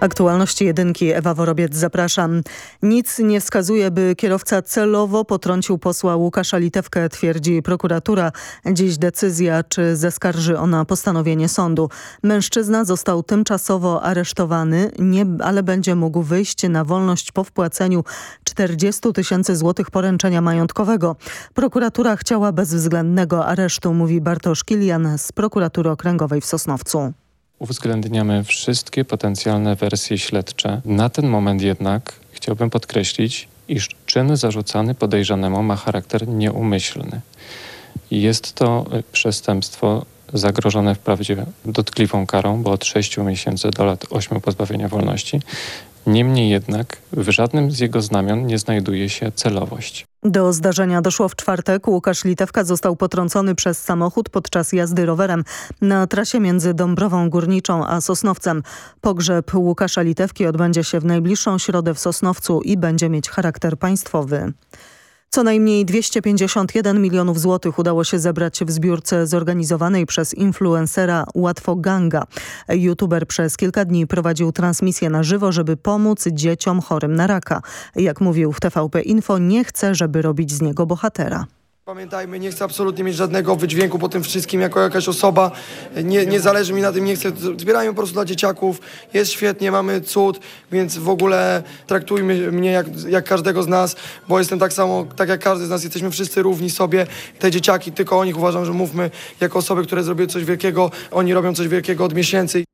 Aktualności jedynki Ewa Worobiec zapraszam. Nic nie wskazuje, by kierowca celowo potrącił posła Łukasza Litewkę, twierdzi prokuratura. Dziś decyzja, czy zaskarży ona postanowienie sądu. Mężczyzna został tymczasowo aresztowany, nie, ale będzie mógł wyjść na wolność po wpłaceniu 40 tysięcy złotych poręczenia majątkowego. Prokuratura chciała bezwzględnego aresztu, mówi Bartosz Kilian z prokuratury okręgowej w Sosnowcu. Uwzględniamy wszystkie potencjalne wersje śledcze. Na ten moment jednak chciałbym podkreślić, iż czyn zarzucany podejrzanemu ma charakter nieumyślny. Jest to y, przestępstwo zagrożone wprawdzie dotkliwą karą, bo od 6 miesięcy do lat 8 pozbawienia wolności. Niemniej jednak w żadnym z jego znamion nie znajduje się celowość. Do zdarzenia doszło w czwartek. Łukasz Litewka został potrącony przez samochód podczas jazdy rowerem na trasie między Dąbrową Górniczą a Sosnowcem. Pogrzeb Łukasza Litewki odbędzie się w najbliższą środę w Sosnowcu i będzie mieć charakter państwowy. Co najmniej 251 milionów złotych udało się zebrać w zbiórce zorganizowanej przez influencera Łatwo Ganga. YouTuber przez kilka dni prowadził transmisję na żywo, żeby pomóc dzieciom chorym na raka. Jak mówił w TVP Info, nie chce, żeby robić z niego bohatera. Pamiętajmy, nie chcę absolutnie mieć żadnego wydźwięku po tym wszystkim jako jakaś osoba. Nie, nie zależy mi na tym, nie chcę. Zbierajmy po prostu dla dzieciaków. Jest świetnie, mamy cud, więc w ogóle traktujmy mnie jak, jak każdego z nas, bo jestem tak samo, tak jak każdy z nas, jesteśmy wszyscy równi sobie. Te dzieciaki, tylko o nich uważam, że mówmy jako osoby, które zrobiły coś wielkiego. Oni robią coś wielkiego od miesięcy.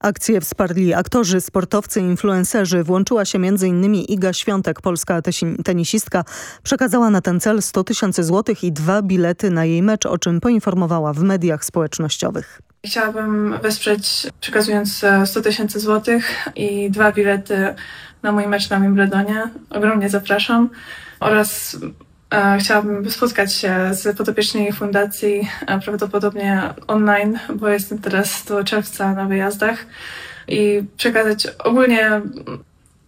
Akcję wsparli aktorzy, sportowcy, influencerzy. Włączyła się m.in. Iga Świątek, polska tenisistka. Przekazała na ten cel 100 tysięcy złotych i dwa bilety na jej mecz, o czym poinformowała w mediach społecznościowych. Chciałabym wesprzeć przekazując 100 tysięcy złotych i dwa bilety na mój mecz na Wimbledonie. Ogromnie zapraszam. Oraz Chciałabym spotkać się z podopiecznymi fundacji, prawdopodobnie online, bo jestem teraz do czerwca na wyjazdach i przekazać ogólnie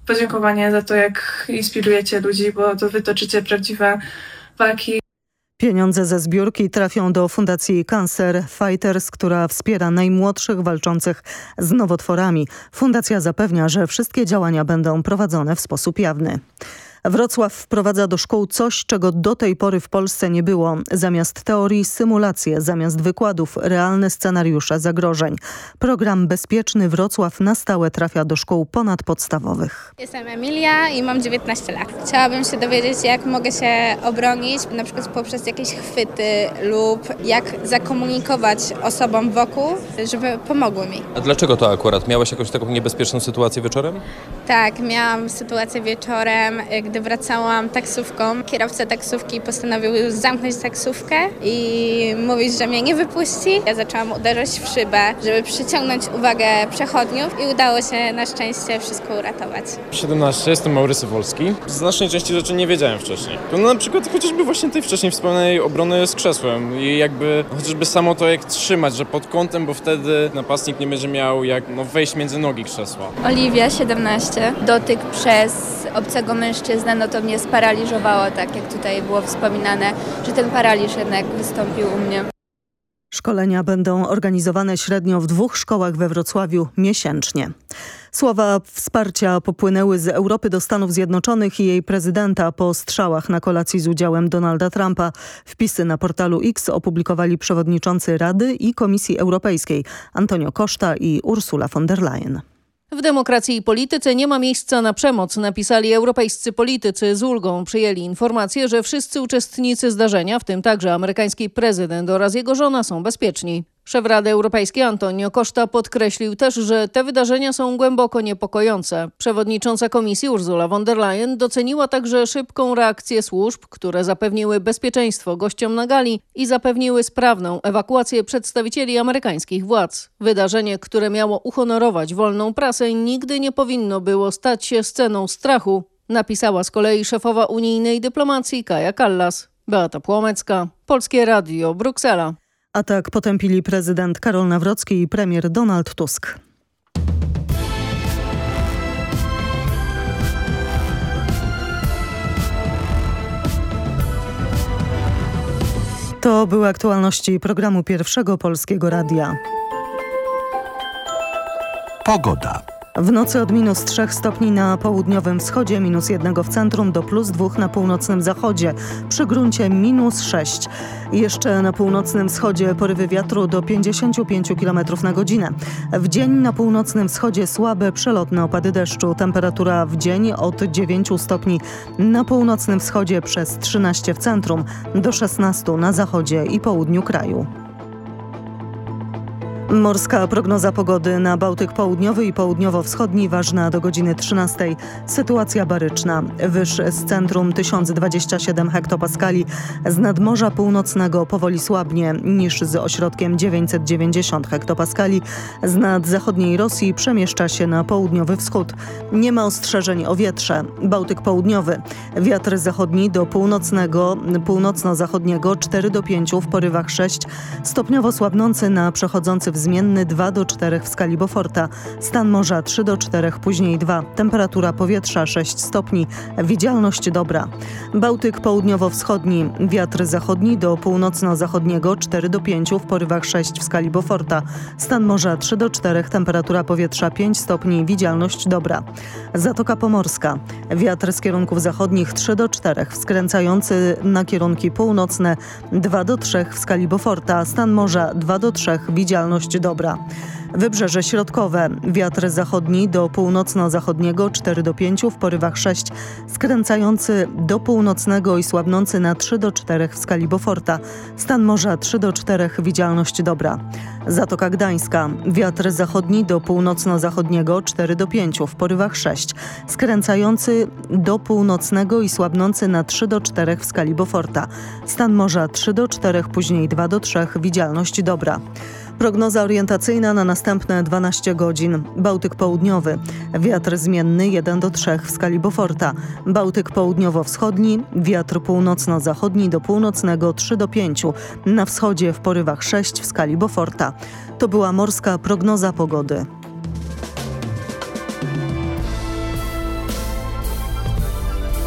podziękowanie za to, jak inspirujecie ludzi, bo to wy toczycie prawdziwe walki. Pieniądze ze zbiórki trafią do Fundacji Cancer Fighters, która wspiera najmłodszych walczących z nowotworami. Fundacja zapewnia, że wszystkie działania będą prowadzone w sposób jawny. Wrocław wprowadza do szkół coś, czego do tej pory w Polsce nie było. Zamiast teorii symulacje, zamiast wykładów realne scenariusze zagrożeń. Program Bezpieczny Wrocław na stałe trafia do szkół ponadpodstawowych. Jestem Emilia i mam 19 lat. Chciałabym się dowiedzieć, jak mogę się obronić, na przykład poprzez jakieś chwyty lub jak zakomunikować osobom wokół, żeby pomogły mi. A dlaczego to akurat? Miałaś jakąś taką niebezpieczną sytuację wieczorem? Tak, miałam sytuację wieczorem, gdy wracałam taksówką, kierowca taksówki postanowił zamknąć taksówkę i mówić, że mnie nie wypuści. Ja zaczęłam uderzać w szybę, żeby przyciągnąć uwagę przechodniów i udało się na szczęście wszystko uratować. 17, jestem Maurycy Wolski. Znacznej części rzeczy nie wiedziałem wcześniej. To na przykład chociażby właśnie tej wcześniej wspomnianej obrony z krzesłem i jakby chociażby samo to jak trzymać, że pod kątem, bo wtedy napastnik nie będzie miał jak no, wejść między nogi krzesła. Oliwia, 17. Dotyk przez obcego mężczyznę no to mnie sparaliżowało, tak jak tutaj było wspominane, że ten paraliż jednak wystąpił u mnie. Szkolenia będą organizowane średnio w dwóch szkołach we Wrocławiu miesięcznie. Słowa wsparcia popłynęły z Europy do Stanów Zjednoczonych i jej prezydenta po strzałach na kolacji z udziałem Donalda Trumpa. Wpisy na portalu X opublikowali przewodniczący Rady i Komisji Europejskiej Antonio Costa i Ursula von der Leyen. W demokracji i polityce nie ma miejsca na przemoc, napisali europejscy politycy. Z ulgą przyjęli informację, że wszyscy uczestnicy zdarzenia, w tym także amerykański prezydent oraz jego żona są bezpieczni. Szef Rady Europejskiej Antonio Costa podkreślił też, że te wydarzenia są głęboko niepokojące. Przewodnicząca Komisji Ursula von der Leyen doceniła także szybką reakcję służb, które zapewniły bezpieczeństwo gościom na gali i zapewniły sprawną ewakuację przedstawicieli amerykańskich władz. Wydarzenie, które miało uhonorować wolną prasę, nigdy nie powinno było stać się sceną strachu, napisała z kolei szefowa unijnej dyplomacji Kaja Kallas. Beata Płomecka, Polskie Radio, Bruksela. Atak potępili prezydent Karol Nawrocki i premier Donald Tusk. To były aktualności programu Pierwszego Polskiego Radia. Pogoda. W nocy od minus 3 stopni na południowym wschodzie, minus 1 w centrum do plus 2 na północnym zachodzie. Przy gruncie minus 6. Jeszcze na północnym wschodzie porywy wiatru do 55 km na godzinę. W dzień na północnym wschodzie słabe przelotne opady deszczu. Temperatura w dzień od 9 stopni na północnym wschodzie przez 13 w centrum do 16 na zachodzie i południu kraju. Morska prognoza pogody na Bałtyk Południowy i Południowo-Wschodni ważna do godziny 13. Sytuacja baryczna. Wyż z centrum 1027 hektopaskali, z nadmorza północnego powoli słabnie niż z ośrodkiem 990 hektopaskali. Z nad zachodniej Rosji przemieszcza się na południowy wschód. Nie ma ostrzeżeń o wietrze. Bałtyk Południowy. Wiatr zachodni do północnego, północno-zachodniego 4 do 5 w porywach 6. Stopniowo słabnący na przechodzący w zmienny 2 do 4 w skali Beauforta. Stan morza 3 do 4, później 2. Temperatura powietrza 6 stopni. Widzialność dobra. Bałtyk południowo-wschodni. Wiatr zachodni do północno-zachodniego 4 do 5 w porywach 6 w skali Beauforta. Stan morza 3 do 4, temperatura powietrza 5 stopni. Widzialność dobra. Zatoka Pomorska. Wiatr z kierunków zachodnich 3 do 4, skręcający na kierunki północne 2 do 3 w skali Beauforta. Stan morza 2 do 3, widzialność dobra. Wybrzeże środkowe. Wiatr zachodni do północno-zachodniego 4 do 5 w porywach 6, skręcający do północnego i słabnący na 3 do 4 w skali Beauforta. Stan morza 3 do 4, widzialność dobra. Zatoka Gdańska. Wiatr zachodni do północno-zachodniego 4 do 5 w porywach 6, skręcający do północnego i słabnący na 3 do 4 w skali Beauforta. Stan morza 3 do 4, później 2 do 3, widzialność dobra. Prognoza orientacyjna na następne 12 godzin. Bałtyk południowy. Wiatr zmienny 1 do 3 w skali Beauforta. Bałtyk południowo-wschodni. Wiatr północno-zachodni do północnego 3 do 5. Na wschodzie w porywach 6 w skali Beauforta. To była morska prognoza pogody.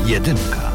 Jedynka.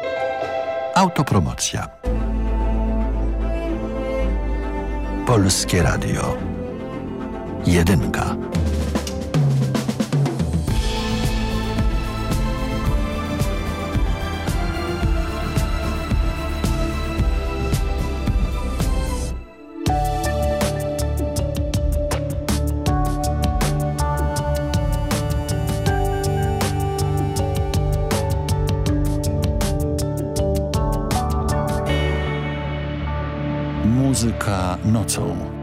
Autopromocja. Polskie Radio. Jedynka. Muzyka nocą.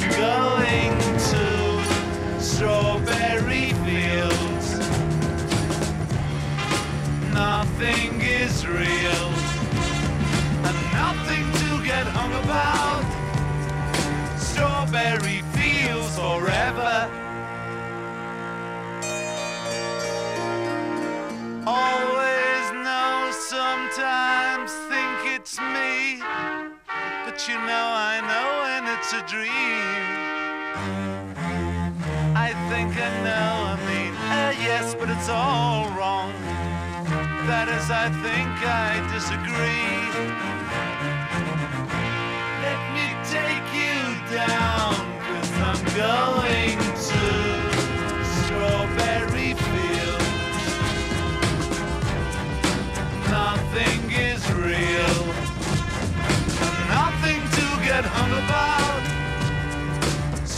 Going to strawberry fields. Nothing is real, and nothing to get hung about. Strawberry fields forever. Always know, sometimes think it's me. But you know, I know it's a dream. I think I know, I mean, uh, yes, but it's all wrong. That is, I think I disagree. Let me take you down, cause I'm going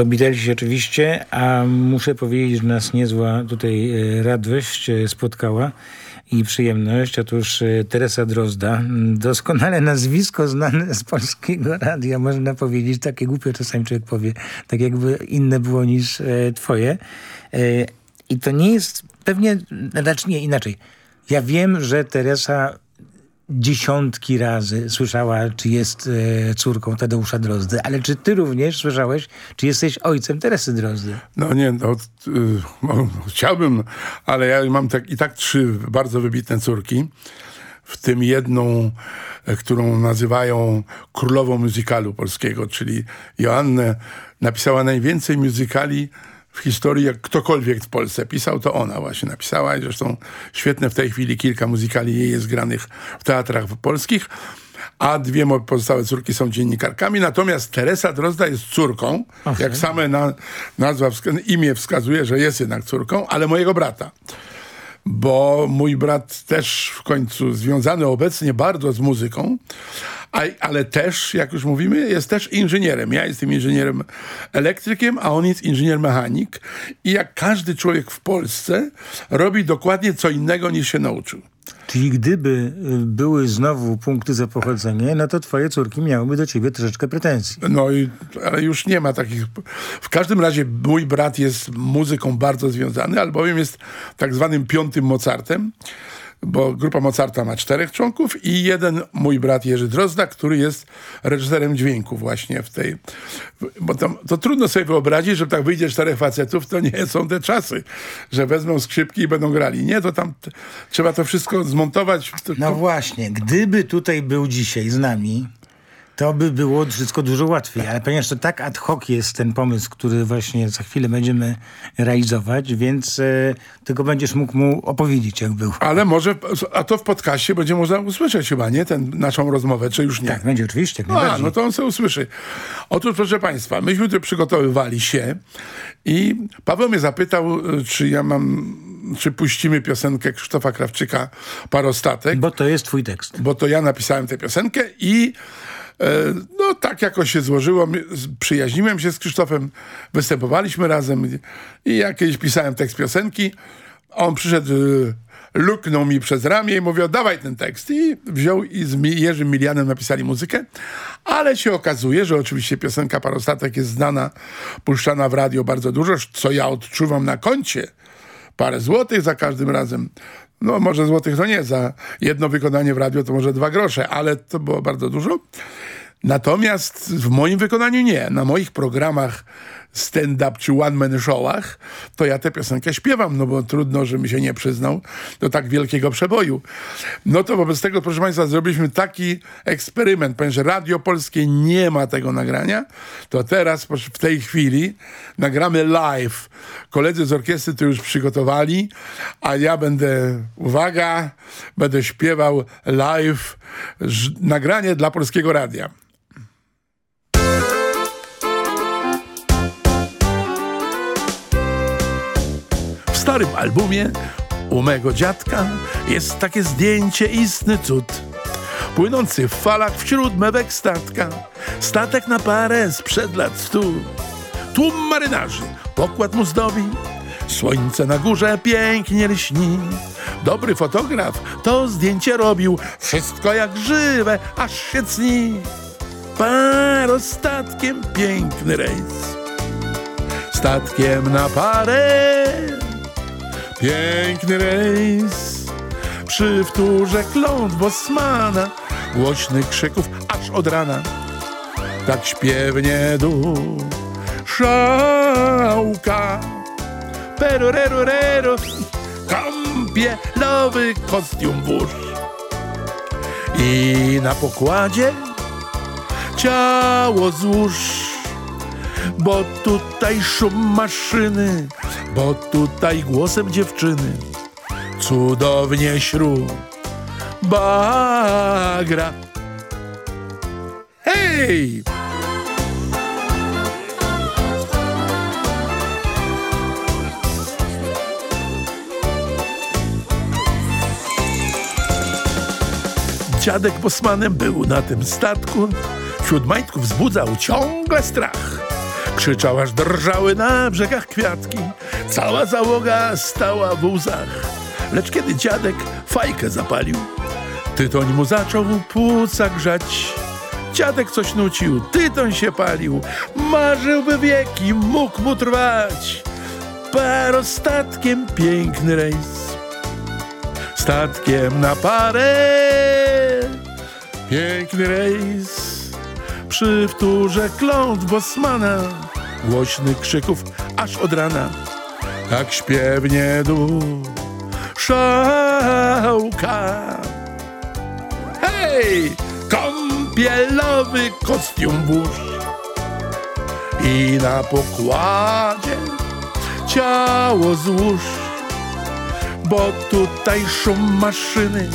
To Beatlesi oczywiście, a muszę powiedzieć, że nas niezła tutaj e, radość e, spotkała i przyjemność. Otóż e, Teresa Drozda, doskonale nazwisko znane z polskiego radia, można powiedzieć, takie głupie czasami człowiek powie, tak jakby inne było niż twoje. I to nie jest pewnie, znaczy nie, inaczej. Ja wiem, że Teresa dziesiątki razy słyszała, czy jest e, córką Tadeusza Drozdy, ale czy ty również słyszałeś, czy jesteś ojcem Teresy Drozdy? No nie, no, y, no, chciałbym, ale ja mam tak, i tak trzy bardzo wybitne córki, w tym jedną, e, którą nazywają królową muzykalu polskiego, czyli Joannę napisała najwięcej muzykali w historii, jak ktokolwiek w Polsce pisał, to ona właśnie napisała. I zresztą świetne w tej chwili kilka muzykali jej jest granych w teatrach polskich, a dwie pozostałe córki są dziennikarkami, natomiast Teresa Drozda jest córką, Owszem. jak same na, nazwa, imię wskazuje, że jest jednak córką, ale mojego brata bo mój brat też w końcu związany obecnie bardzo z muzyką, a, ale też, jak już mówimy, jest też inżynierem. Ja jestem inżynierem elektrykiem, a on jest inżynier mechanik i jak każdy człowiek w Polsce robi dokładnie co innego niż się nauczył. Czyli gdyby y, były znowu punkty za pochodzenie, no to twoje córki miałyby do ciebie troszeczkę pretensji. No i, ale już nie ma takich. W każdym razie mój brat jest muzyką bardzo związany, albowiem jest tak zwanym piątym Mozartem, bo grupa Mozarta ma czterech członków i jeden mój brat Jerzy Drozda, który jest reżyserem dźwięku właśnie w tej... Bo to, to trudno sobie wyobrazić, że tak wyjdzie czterech facetów, to nie są te czasy, że wezmą skrzypki i będą grali. Nie, to tam trzeba to wszystko zmontować. To, No właśnie, gdyby tutaj był dzisiaj z nami, to by było wszystko dużo łatwiej. Ale ponieważ to tak ad hoc jest ten pomysł, który właśnie za chwilę będziemy realizować, więc e, tylko będziesz mógł mu opowiedzieć, jak był. Ale może, a to w podcaście będzie można usłyszeć chyba, nie? Ten, naszą rozmowę, czy już nie? Tak, będzie oczywiście, jak A, no to on sobie usłyszy. Otóż, proszę Państwa, myśmy tu przygotowywali się i Paweł mnie zapytał, y, czy ja mam, czy puścimy piosenkę Krzysztofa Krawczyka Parostatek. Bo to jest twój tekst. Bo to ja napisałem tę piosenkę i no tak jakoś się złożyło. Przyjaźniłem się z Krzysztofem, występowaliśmy razem i ja kiedyś pisałem tekst piosenki. On przyszedł, e, luknął mi przez ramię i mówił, dawaj ten tekst. I wziął i z Jerzym Milianem napisali muzykę. Ale się okazuje, że oczywiście piosenka Parostatek jest znana, puszczana w radio bardzo dużo, co ja odczuwam na koncie. Parę złotych za każdym razem. No może złotych to nie, za jedno wykonanie w radio to może dwa grosze, ale to było bardzo dużo. Natomiast w moim wykonaniu nie. Na moich programach stand-up czy one-man showach, to ja tę piosenkę śpiewam, no bo trudno, żebym się nie przyznał do tak wielkiego przeboju. No to wobec tego, proszę Państwa, zrobiliśmy taki eksperyment, ponieważ Radio Polskie nie ma tego nagrania, to teraz w tej chwili nagramy live. Koledzy z orkiestry to już przygotowali, a ja będę, uwaga, będę śpiewał live nagranie dla Polskiego Radia. Starym albumie u mego dziadka jest takie zdjęcie istny cud. Płynący w falach wśród mewek statka, statek na parę sprzed lat stu. Tłum marynarzy, pokład mu zdobi, słońce na górze pięknie lśni. Dobry fotograf to zdjęcie robił, wszystko jak żywe, aż się cni. Parostatkiem piękny rejs, statkiem na parę Piękny rejs przy wtórze kląt Bosmana, głośnych krzyków aż od rana. Tak śpiewnie szałka. Perurerurero, kąpielowy kostium wóż. I na pokładzie ciało złóż, bo tutaj szum maszyny bo tutaj głosem dziewczyny cudownie śrub bagra. Hej! Dziadek Bosmanem był na tym statku, wśród majtków wzbudzał ciągle strach. Krzyczał, aż drżały na brzegach kwiatki. Cała załoga stała w łzach. Lecz kiedy dziadek fajkę zapalił, tytoń mu zaczął płuca grzać. Dziadek coś nucił, tytoń się palił, marzyłby wieki, mógł mu trwać. Parostatkiem piękny rejs, statkiem na parę, piękny rejs. Przy wtórze Bosmana, głośnych krzyków aż od rana tak śpiewnie szałka. Hej! Kąpielowy kostium włóż i na pokładzie ciało złóż, bo tutaj szum maszyny,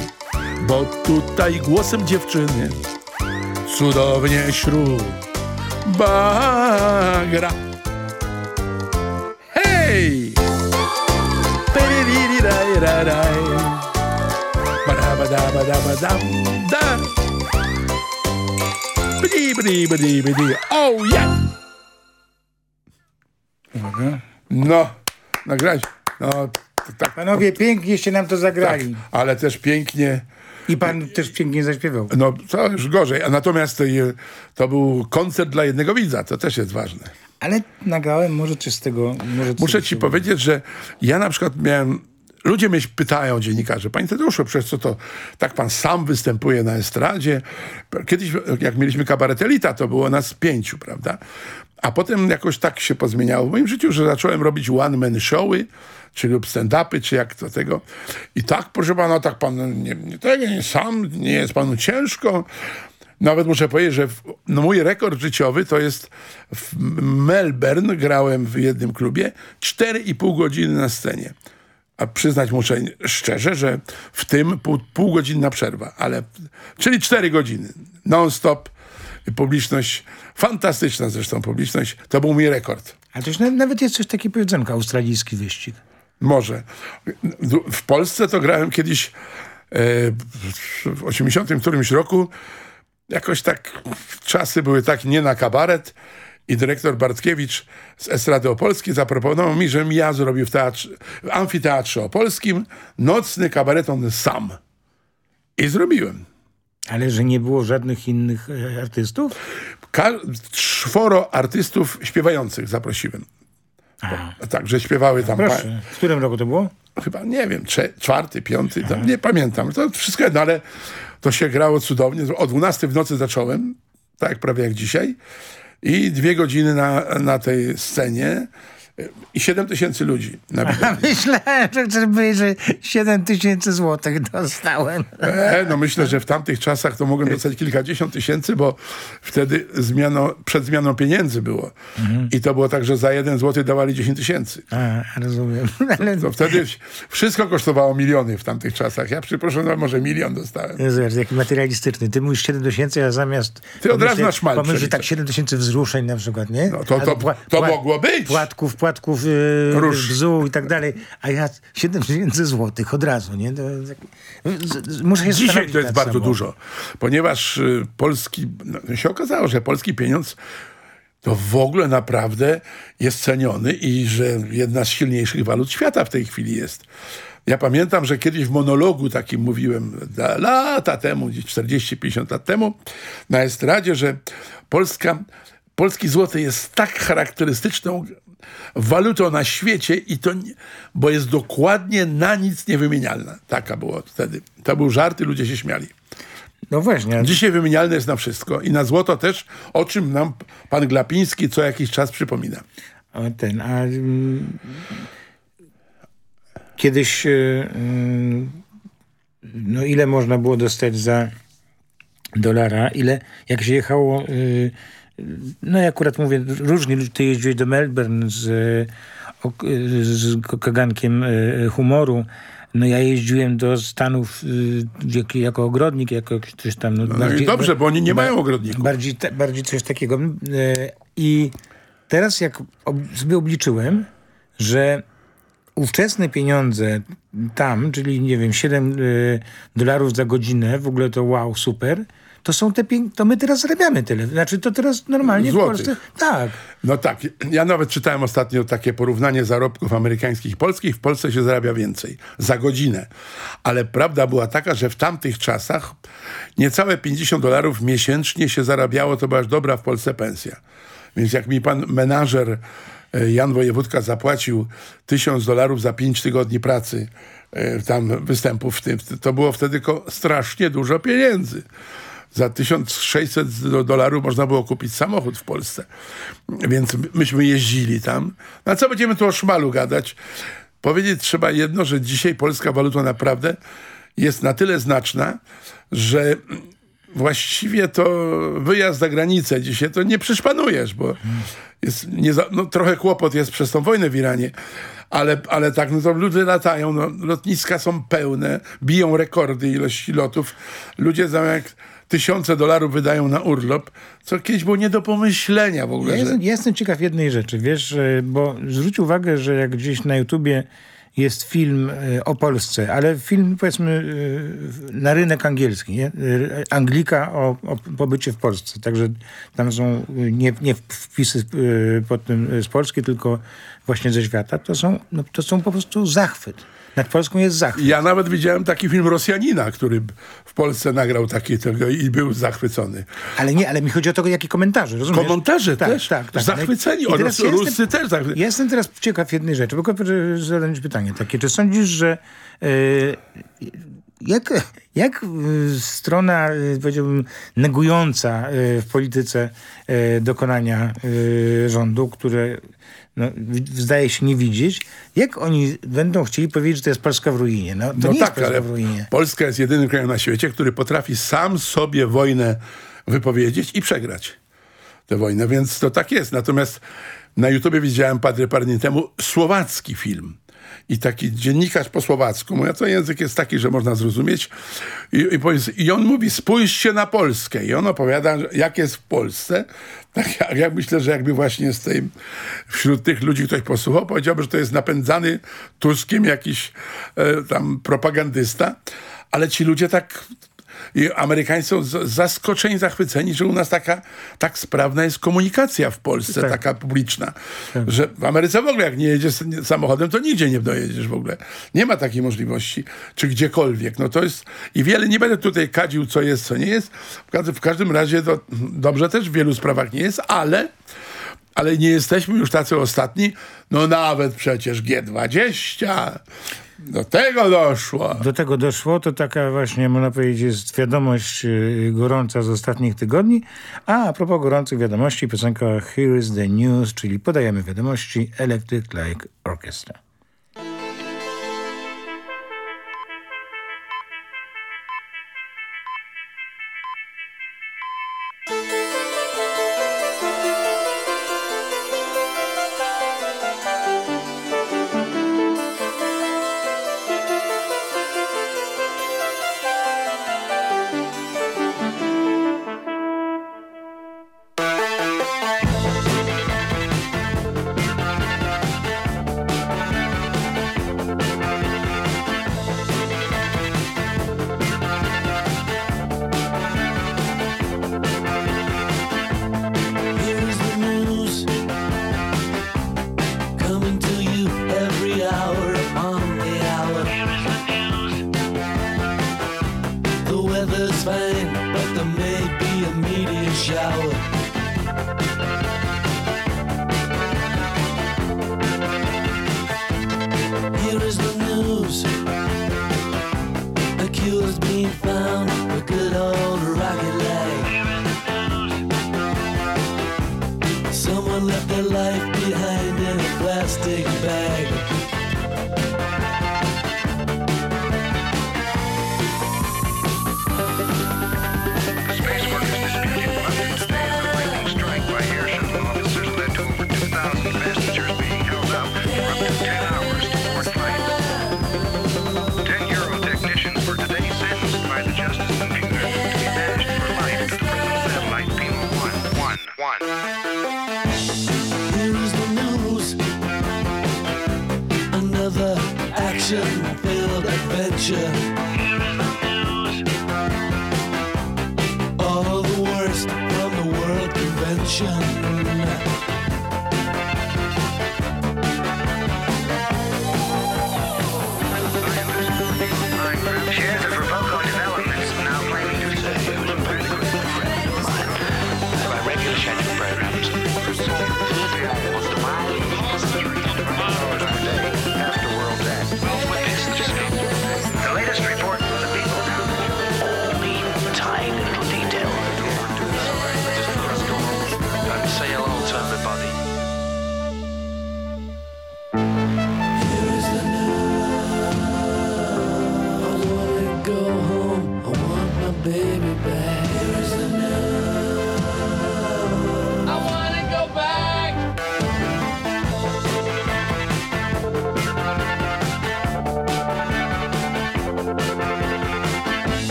bo tutaj głosem dziewczyny cudownie śrub bagra. Hej! Bdi, bdi, bdi, bdi. Oh yeah! Uwaga. No, nagrać. No, tak. Panowie, pięknieście nam to zagrali. Tak, ale też pięknie... I pan też pięknie zaśpiewał. No, to już gorzej. A natomiast to, to był koncert dla jednego widza. To też jest ważne. Ale nagrałem może coś z tego... Może Muszę ci powiedzieć, że ja na przykład miałem Ludzie mnie pytają, dziennikarze, panie Tadeuszu, przez co to tak pan sam występuje na estradzie? Kiedyś, jak mieliśmy kabaret Elita, to było nas pięciu, prawda? A potem jakoś tak się pozmieniało w moim życiu, że zacząłem robić one-man showy, czy lub stand-upy, czy jak to tego. I tak, proszę pana, tak pan nie, nie, tego nie sam, nie jest panu ciężko. Nawet muszę powiedzieć, że w, no mój rekord życiowy to jest w Melbourne, grałem w jednym klubie, 4,5 godziny na scenie. A przyznać muszę szczerze, że w tym pół, półgodzinna przerwa, ale czyli cztery godziny non-stop publiczność, fantastyczna zresztą publiczność, to był mój rekord. Ale już nawet jest coś takiego powiedzonka, australijski wyścig. Może. W Polsce to grałem kiedyś e, w 80 którymś roku jakoś tak czasy były tak nie na kabaret i dyrektor Bartkiewicz z Estrady Opolskiej zaproponował mi, żebym ja zrobił w, teatrze, w amfiteatrze opolskim nocny kabareton sam. I zrobiłem. Ale że nie było żadnych innych e, artystów? Ka czworo artystów śpiewających zaprosiłem. Także śpiewały tam... Proszę. W którym roku to było? Chyba, nie wiem, trze, czwarty, piąty, tam, nie pamiętam. To wszystko jedno, ale to się grało cudownie. O 12 w nocy zacząłem, tak prawie jak dzisiaj. I dwie godziny na, na tej scenie i 7 tysięcy ludzi. Myślałem, że że 7 tysięcy złotych dostałem. E, no myślę, że w tamtych czasach to mogłem dostać kilkadziesiąt tysięcy, bo wtedy zmiano, przed zmianą pieniędzy było. Mhm. I to było tak, że za jeden złoty dawali 10 tysięcy. A, rozumiem. Ale... To wtedy wszystko kosztowało miliony w tamtych czasach. Ja przyproszę, no może milion dostałem. Zobacz, jaki materialistyczny. Ty mówisz 7 tysięcy, a zamiast... Ty od razu na szmal Pomyśl, że tak 7 tysięcy wzruszeń na przykład, nie? No to, to, to pła- mogło być. Płatków, płatków yy, Róż. bzu i tak dalej. A ja 7 tysięcy złotych od razu, nie? To, z- muszę się Dzisiaj to jest bardzo dużo, ponieważ y, polski, no, się okazało, że polski pieniądz to w ogóle naprawdę jest ceniony i że jedna z silniejszych walut świata w tej chwili jest. Ja pamiętam, że kiedyś w monologu takim mówiłem lata temu, gdzieś 40-50 lat temu, na estradzie, że Polska, polski złoty jest tak charakterystyczną walutą na świecie i to, nie, bo jest dokładnie na nic niewymienialna. Taka było wtedy. To był żart i ludzie się śmiali. No właśnie. Dzisiaj wymienialne jest na wszystko i na złoto też, o czym nam pan Glapiński co jakiś czas przypomina. O, ten, a mm, kiedyś y, mm, no ile można było dostać za dolara, ile jak się jechało y, no ja akurat mówię, różni ludzie, ty jeździłeś do Melbourne z, z kagankiem y, humoru, no ja jeździłem do Stanów jak, jako ogrodnik, jako coś tam. No i dobrze, bo oni nie mają ogrodników. Bardziej, bardziej coś takiego. Y, I teraz jak ob, sobie obliczyłem, że ówczesne pieniądze tam, czyli nie wiem, 7 y, dolarów za godzinę, w ogóle to wow, super, to są te to my teraz zarabiamy tyle. Znaczy to teraz normalnie w Złotych. Polsce. Tak. No tak, ja nawet czytałem ostatnio takie porównanie zarobków amerykańskich i polskich. W Polsce się zarabia więcej za godzinę. Ale prawda była taka, że w tamtych czasach niecałe 50 dolarów miesięcznie się zarabiało, to była aż dobra w Polsce pensja. Więc jak mi pan menażer e, Jan Wojewódka zapłacił 1000 dolarów za 5 tygodni pracy, e, tam występów w tym, to było wtedy strasznie dużo pieniędzy. Za 1600 do- dolarów można było kupić samochód w Polsce. Więc my- myśmy jeździli tam. No a co będziemy tu o szmalu gadać? Powiedzieć trzeba jedno, że dzisiaj polska waluta naprawdę jest na tyle znaczna, że właściwie to wyjazd za granicę dzisiaj to nie przyszpanujesz, bo jest nie za, no, trochę kłopot jest przez tą wojnę w Iranie, ale, ale tak, no to ludzie latają, no, lotniska są pełne, biją rekordy ilości lotów. Ludzie zamiast tysiące dolarów wydają na urlop, co kiedyś było nie do pomyślenia w ogóle. Ja że... jestem, ja jestem ciekaw jednej rzeczy, wiesz, e, bo zwróć uwagę, że jak gdzieś na YouTubie jest film e, o Polsce, ale film powiedzmy e, na rynek angielski, nie? Anglika o, o pobycie w Polsce. Także tam są nie, nie wpisy pod tym z Polski, tylko właśnie ze świata. To są, no, to są po prostu zachwyt. Nad Polską jest zachwyt. Ja nawet widziałem taki film Rosjanina, który Polsce nagrał taki tego i był zachwycony. Ale nie, ale mi chodzi o to, jakie komentarze, rozumiesz? Komentarze tak, też. Tak, tak. Zachwyceni. I O, teraz Ruscy jestem, też zachwyceni. Ja jestem teraz ciekaw jednej rzeczy, bo chcę zadać pytanie takie. Czy sądzisz, że e, jak, jak e, strona, e, powiedziałbym, negująca e, w polityce dokonania rządu, które no, zdaje się nie widzieć, jak oni będą chcieli powiedzieć, że to jest Polska w ruinie? No, to No nie tak, jest Polska w ruinie. Polska jest jedynym krajem na świecie, który potrafi sam sobie wojnę wypowiedzieć i przegrać tę wojnę, więc to tak jest. Natomiast na YouTubie widziałem parę, parę dni temu słowacki film. I taki dziennikarz po słowacku, mówi, a to język jest taki, że można zrozumieć. I, i, powiedz- I on mówi, spójrzcie na Polskę. I on opowiada, jak jest w Polsce. Tak jak, ja myślę, że jakby właśnie z tej, wśród tych ludzi ktoś posłuchał, powiedziałby, że to jest napędzany Tuskiem jakiś e, tam propagandysta. Ale ci ludzie tak I Amerykanie są zaskoczeni, zachwyceni, że u nas taka tak sprawna jest komunikacja w Polsce, Tak. taka publiczna. Że w Ameryce w ogóle jak nie jedziesz samochodem, to nigdzie nie dojedziesz w ogóle. Nie ma takiej możliwości. Czy gdziekolwiek. No to jest... I wiele, nie będę tutaj kadził, co jest, co nie jest. W, każdym- w każdym razie to dobrze też w wielu sprawach nie jest, ale ale nie jesteśmy już tacy ostatni. No nawet przecież G20 do tego doszło. Do tego doszło, to taka właśnie, można powiedzieć, jest wiadomość y, gorąca z ostatnich tygodni. A a propos gorących wiadomości, piosenka Here is the News, czyli podajemy wiadomości Electric Light Orchestra.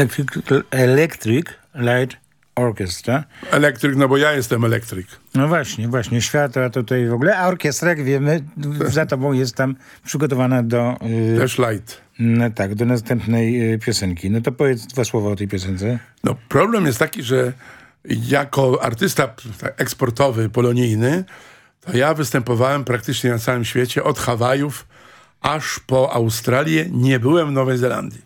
Electric, Electric Light Orchestra. Elektryk, no bo ja jestem elektryk. No właśnie, właśnie, światła tutaj w ogóle, a orkiestra, jak wiemy, za tobą jest tam przygotowana do... y, Też light. No tak, do następnej y, piosenki. No to powiedz dwa słowa o tej piosence. No, problem jest taki, że jako artysta p- eksportowy, polonijny, to ja występowałem praktycznie na całym świecie, od Hawajów aż po Australię. Nie byłem w Nowej Zelandii.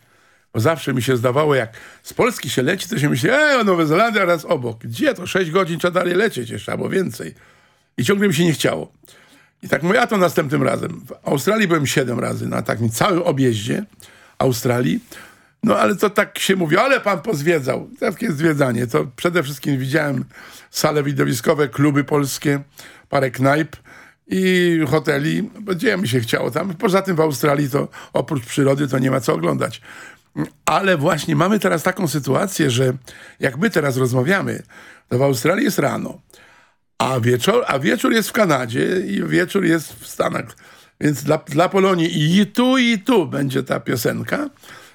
Bo zawsze mi się zdawało, jak z Polski się leci, to się myśli, o Nowa Zelandia raz obok. Gdzie to? 6 godzin trzeba dalej lecieć jeszcze, albo więcej. I ciągle mi się nie chciało. I tak mówię, a to następnym razem. W Australii byłem siedem razy na takim całym objeździe Australii. No ale to tak się mówi, ale pan pozwiedzał. Takie zwiedzanie. To przede wszystkim widziałem sale widowiskowe, kluby polskie, parę knajp i hoteli. Gdzie mi się chciało tam. Poza tym w Australii to oprócz przyrody to nie ma co oglądać. Ale właśnie mamy teraz taką sytuację, że jak my teraz rozmawiamy, to w Australii jest rano, a wieczór, a wieczór jest w Kanadzie i wieczór jest w Stanach. Więc dla, dla Polonii i tu, i tu będzie ta piosenka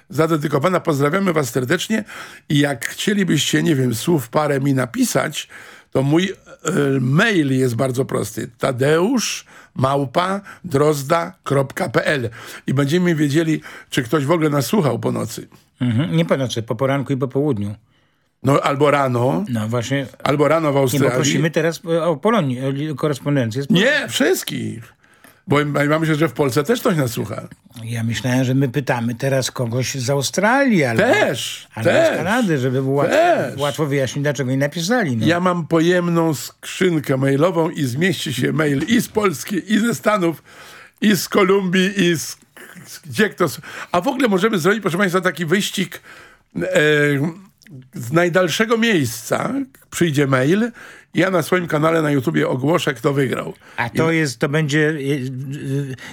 zadedykowana. Pozdrawiamy was serdecznie i jak chcielibyście, nie wiem, słów parę mi napisać, to mój e, mail jest bardzo prosty. Tadeusz małpa drozda.pl i będziemy wiedzieli, czy ktoś w ogóle nas słuchał po nocy. Mhm. Nie po nocy, po poranku i po południu. No albo rano. No właśnie. Albo rano w Nie, Australii. bo prosimy teraz o Polonii, o korespondencję. z Polonią. Nie, wszystkich. Bo mam myślę, że w Polsce też ktoś nas słucha. Ja myślałem, że my pytamy teraz kogoś z Australii albo, Też, albo też, z Kanady, żeby było łatwo, łatwo wyjaśnić, dlaczego nie napisali. No. Ja mam pojemną skrzynkę mailową i zmieści się mail i z Polski, i ze Stanów, i z Kolumbii, i z, gdzie kto... A w ogóle możemy zrobić, proszę Państwa, taki wyścig e, z najdalszego miejsca. Przyjdzie mail ja na swoim kanale na YouTubie ogłoszę, kto wygrał. A to jest, to będzie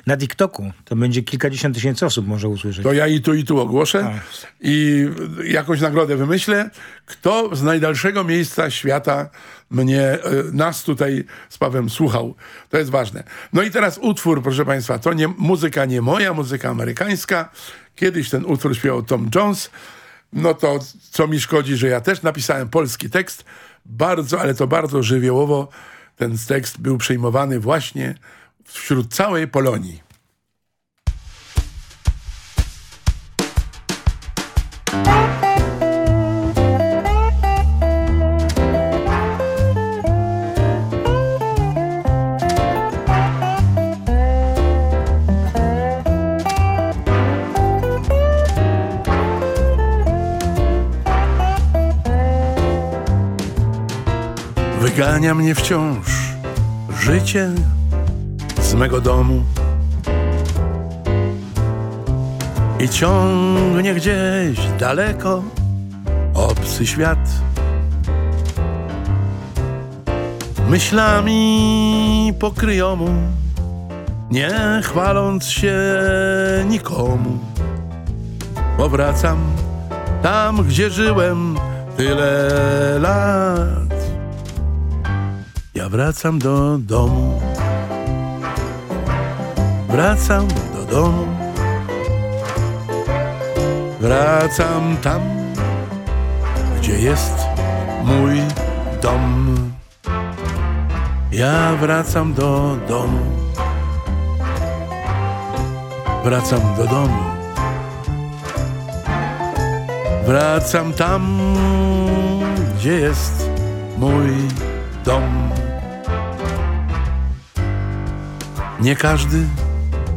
na TikToku, to będzie kilkadziesiąt tysięcy osób może usłyszeć. To ja i tu, i tu ogłoszę i jakąś nagrodę wymyślę. Kto z najdalszego miejsca świata mnie, e, nas tutaj z Pawem słuchał. To jest ważne. No i teraz utwór, proszę Państwa, to nie, muzyka nie moja, muzyka amerykańska. Kiedyś ten utwór śpiewał Tom Jones. No to co mi szkodzi, że ja też napisałem polski tekst. Bardzo, ale to bardzo żywiołowo ten tekst był przyjmowany właśnie wśród całej Polonii. Mnie wciąż życie z mego domu i ciągnie gdzieś daleko obcy świat. Myślami pokryjomu, nie chwaląc się nikomu, powracam tam, gdzie żyłem tyle lat. Wracam do domu. Wracam do domu. Wracam tam, gdzie jest mój dom. Ja wracam do domu. Wracam do domu. Wracam tam, gdzie jest mój dom. Nie każdy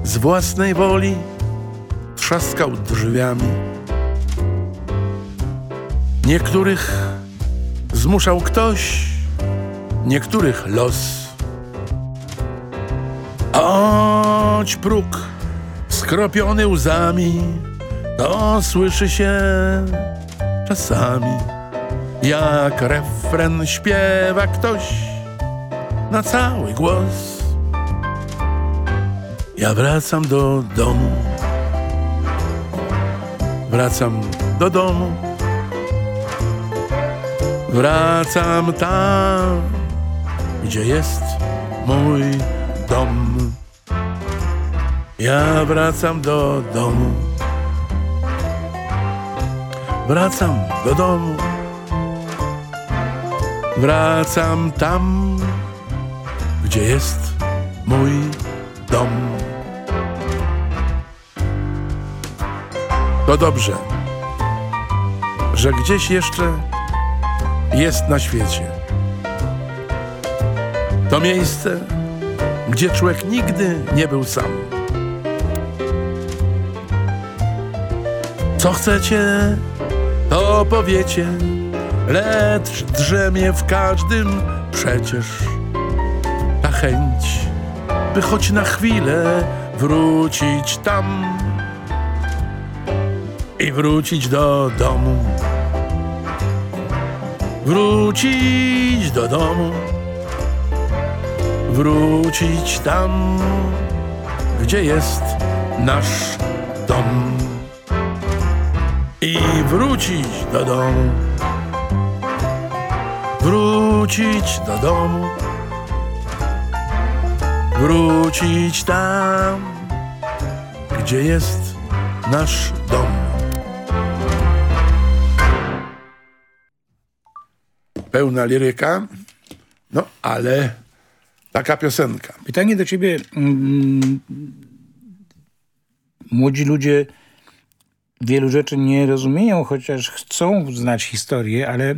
z własnej woli trzaskał drzwiami. Niektórych zmuszał ktoś, niektórych los. Choć próg skropiony łzami, to słyszy się czasami, jak refren śpiewa ktoś na cały głos. Ja wracam do domu. Wracam do domu. Wracam tam, gdzie jest mój dom. Ja wracam do domu. Wracam do domu. Wracam tam, gdzie jest mój dom. To dobrze, że gdzieś jeszcze jest na świecie. To miejsce, gdzie człowiek nigdy nie był sam. Co chcecie, to powiecie, lecz drzemie w każdym przecież ta chęć, by choć na chwilę wrócić tam i wrócić do domu. Wrócić do domu, wrócić tam, gdzie jest nasz dom. I wrócić do domu, wrócić do domu, wrócić tam, gdzie jest nasz dom. Pełna liryka, no ale taka piosenka. Pytanie do ciebie. Mm, młodzi ludzie wielu rzeczy nie rozumieją, chociaż chcą znać historię, ale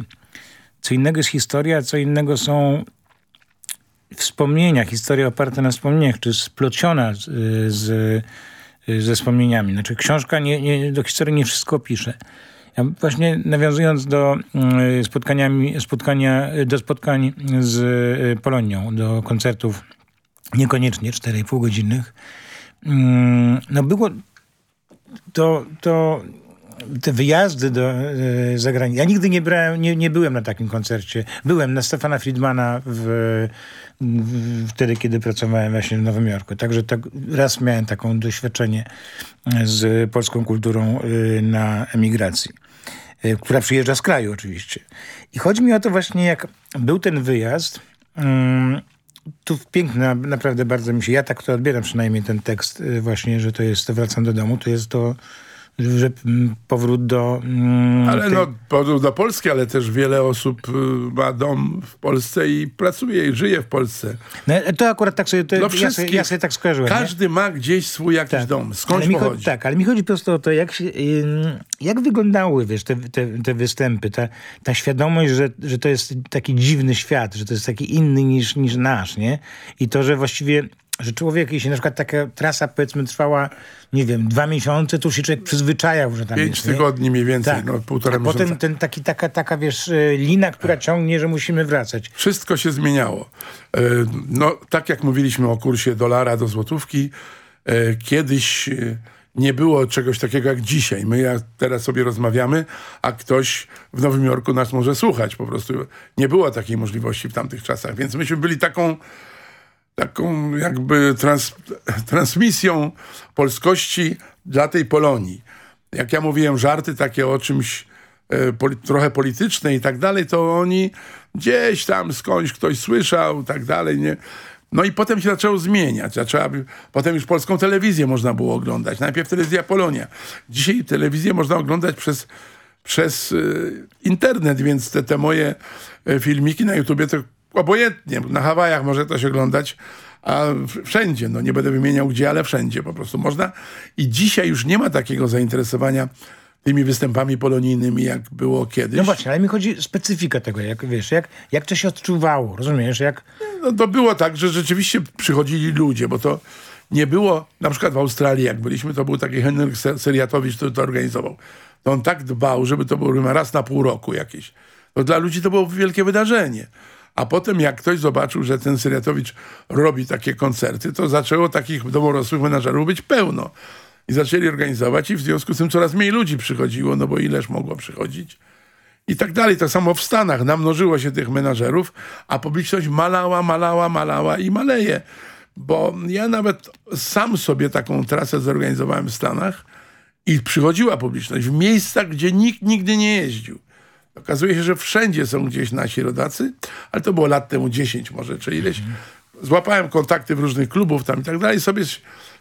co innego jest historia, co innego są wspomnienia, historia oparta na wspomnieniach, czy splociona z, z, ze wspomnieniami. Znaczy książka nie, nie, do historii nie wszystko pisze. Właśnie nawiązując do spotkaniami, spotkania, do spotkań z y, Polonią, do koncertów niekoniecznie 4,5 godzinnych, mm, no było to, to te wyjazdy do e, zagranicy. Ja nigdy nie brałem, nie, nie byłem na takim koncercie. Byłem na Stefana Friedmana w, wtedy, kiedy pracowałem właśnie w Nowym Jorku. Także tak, raz miałem taką doświadczenie z polską kulturą y, na emigracji, y, która przyjeżdża z kraju oczywiście. I chodzi mi o to właśnie, jak był ten wyjazd, mm, tu piękne, naprawdę bardzo mi się, ja tak to odbieram przynajmniej ten tekst y, właśnie, że to jest wracam do domu, to jest to że mm, powrót do... Mm, Ale tej... no, powrót do Polski, ale też wiele osób y, ma dom w Polsce i pracuje i żyje w Polsce. No, to akurat tak sobie, to, No ja, sobie ja sobie tak skojarzyłem. nie? Każdy ma gdzieś swój jakiś dom. Skądś ale mi chodzi, tak, ale mi chodzi po prostu o to, jak, się, jak wyglądały wiesz, te, te, te występy, ta, ta świadomość, że, że to jest taki dziwny świat, że to jest taki inny niż, niż nasz, nie? I to, że właściwie że człowiek, jeśli na przykład taka trasa powiedzmy trwała, nie wiem, dwa miesiące, to już się człowiek przyzwyczajał, że tam Pięć jest. nie? tygodni mniej więcej, Tak. no półtora A potem miesiąca. ten taki, taka, taka, wiesz, y, lina, która ciągnie, że musimy wracać. Wszystko się zmieniało. E, No, tak jak mówiliśmy o kursie dolara do złotówki, e, kiedyś e, nie było czegoś takiego jak dzisiaj. My teraz sobie rozmawiamy, a ktoś w Nowym Jorku nas może słuchać. Po prostu nie było takiej możliwości w tamtych czasach. Więc myśmy byli taką taką jakby trans, transmisją polskości dla tej Polonii. Jak ja mówiłem, żarty takie o czymś e, poli, trochę polityczne i tak dalej, to oni gdzieś tam skądś ktoś słyszał, tak dalej, nie? No i potem się zaczęło zmieniać. Zaczęła, potem już polską telewizję można było oglądać. Najpierw telewizja Polonia. Dzisiaj telewizję można oglądać przez, przez y, internet, więc te, te moje y, filmiki na YouTubie to obojętnie. Na Hawajach może to się oglądać, a wszędzie. No nie będę wymieniał gdzie, ale wszędzie po prostu można. I dzisiaj już nie ma takiego zainteresowania tymi występami polonijnymi, jak było kiedyś. No właśnie, ale mi chodzi o specyfikę tego, jak wiesz, jak, jak to się odczuwało, rozumiesz, jak... No to było tak, że rzeczywiście przychodzili ludzie, bo to nie było, na przykład w Australii jak byliśmy, to był taki Henryk Se- Seriatowicz, który to organizował. To on tak dbał, żeby to było raz na pół roku jakieś. To dla ludzi to było wielkie wydarzenie. A potem jak ktoś zobaczył, że ten Seriatowicz robi takie koncerty, to zaczęło takich domorosłych menażerów być pełno. I zaczęli organizować i w związku z tym coraz mniej ludzi przychodziło, no bo ileż mogło przychodzić i tak dalej. Tak samo w Stanach namnożyło się tych menażerów, a publiczność malała, malała, malała i maleje. Bo ja nawet sam sobie taką trasę zorganizowałem w Stanach i przychodziła publiczność w miejscach, gdzie nikt nigdy nie jeździł. Okazuje się, że wszędzie są gdzieś nasi rodacy, ale to było lat temu 10 może, czy ileś. Złapałem kontakty w różnych klubów tam i tak dalej. Sobie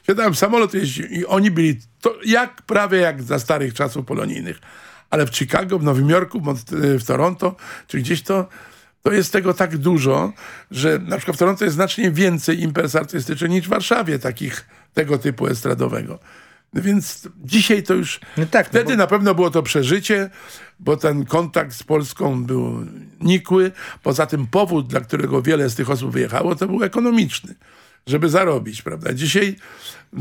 siadałem samolot i oni byli to jak prawie jak za starych czasów polonijnych. Ale w Chicago, w Nowym Jorku, w Toronto, czy gdzieś to, to jest tego tak dużo, że na przykład w Toronto jest znacznie więcej imprez artystycznych niż w Warszawie takich tego typu estradowego. No więc dzisiaj to już... wtedy na pewno było to przeżycie, bo ten kontakt z Polską był nikły. Poza tym powód, dla którego wiele z tych osób wyjechało, to był ekonomiczny. żeby zarobić, prawda? Dzisiaj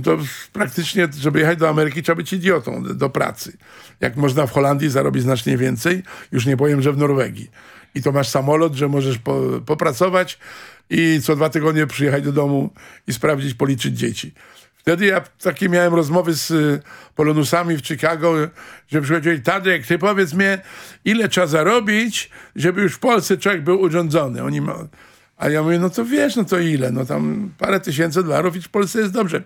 to praktycznie, żeby jechać do Ameryki, trzeba być idiotą do, do pracy. Jak można w Holandii zarobić znacznie więcej, już nie powiem, że w Norwegii. I to masz samolot, że możesz po, popracować i co dwa tygodnie przyjechać do domu i sprawdzić, policzyć dzieci. Wtedy ja takie miałem rozmowy z y, polonusami w Chicago, że przychodzili, Tadek, ty powiedz mi, ile trzeba zarobić, żeby już w Polsce człowiek był urządzony. Oni ma... A ja mówię, no to wiesz, no to ile? No tam parę tysięcy dolarów i w Polsce jest dobrze.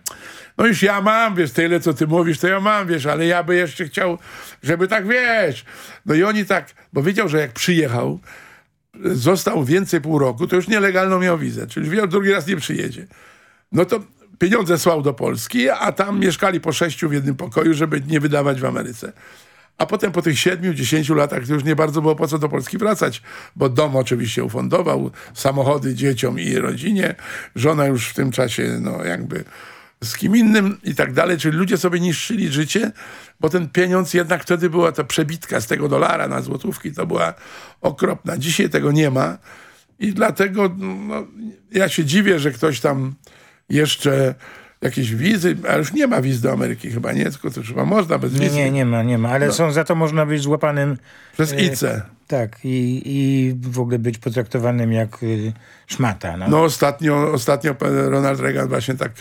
No już ja mam, wiesz, tyle co ty mówisz, to ja mam, wiesz, ale ja by jeszcze chciał, żeby tak, wiesz. No i oni tak, bo wiedział, że jak przyjechał, został więcej pół roku, to już nielegalną miał wizę, czyli drugi raz nie przyjedzie. No to pieniądze słał do Polski, a tam mieszkali po sześciu w jednym pokoju, żeby nie wydawać w Ameryce. A potem po tych siedmiu, dziesięciu latach to już nie bardzo było po co do Polski wracać, bo dom oczywiście ufundował, samochody dzieciom i rodzinie, żona już w tym czasie no jakby z kim innym i tak dalej, czyli ludzie sobie niszczyli życie, bo ten pieniądz jednak wtedy była ta przebitka z tego dolara na złotówki, to była okropna. Dzisiaj tego nie ma i dlatego no, ja się dziwię, że ktoś tam jeszcze jakieś wizy, a już nie ma wiz do Ameryki chyba, nie? Tylko to chyba można bez Nie, wizy. nie, nie ma, nie ma, ale No. są, za to można być złapanym... Przez e, IC. Tak, i, i w ogóle być potraktowanym jak y, szmata. No. No ostatnio, ostatnio Ronald Reagan właśnie tak...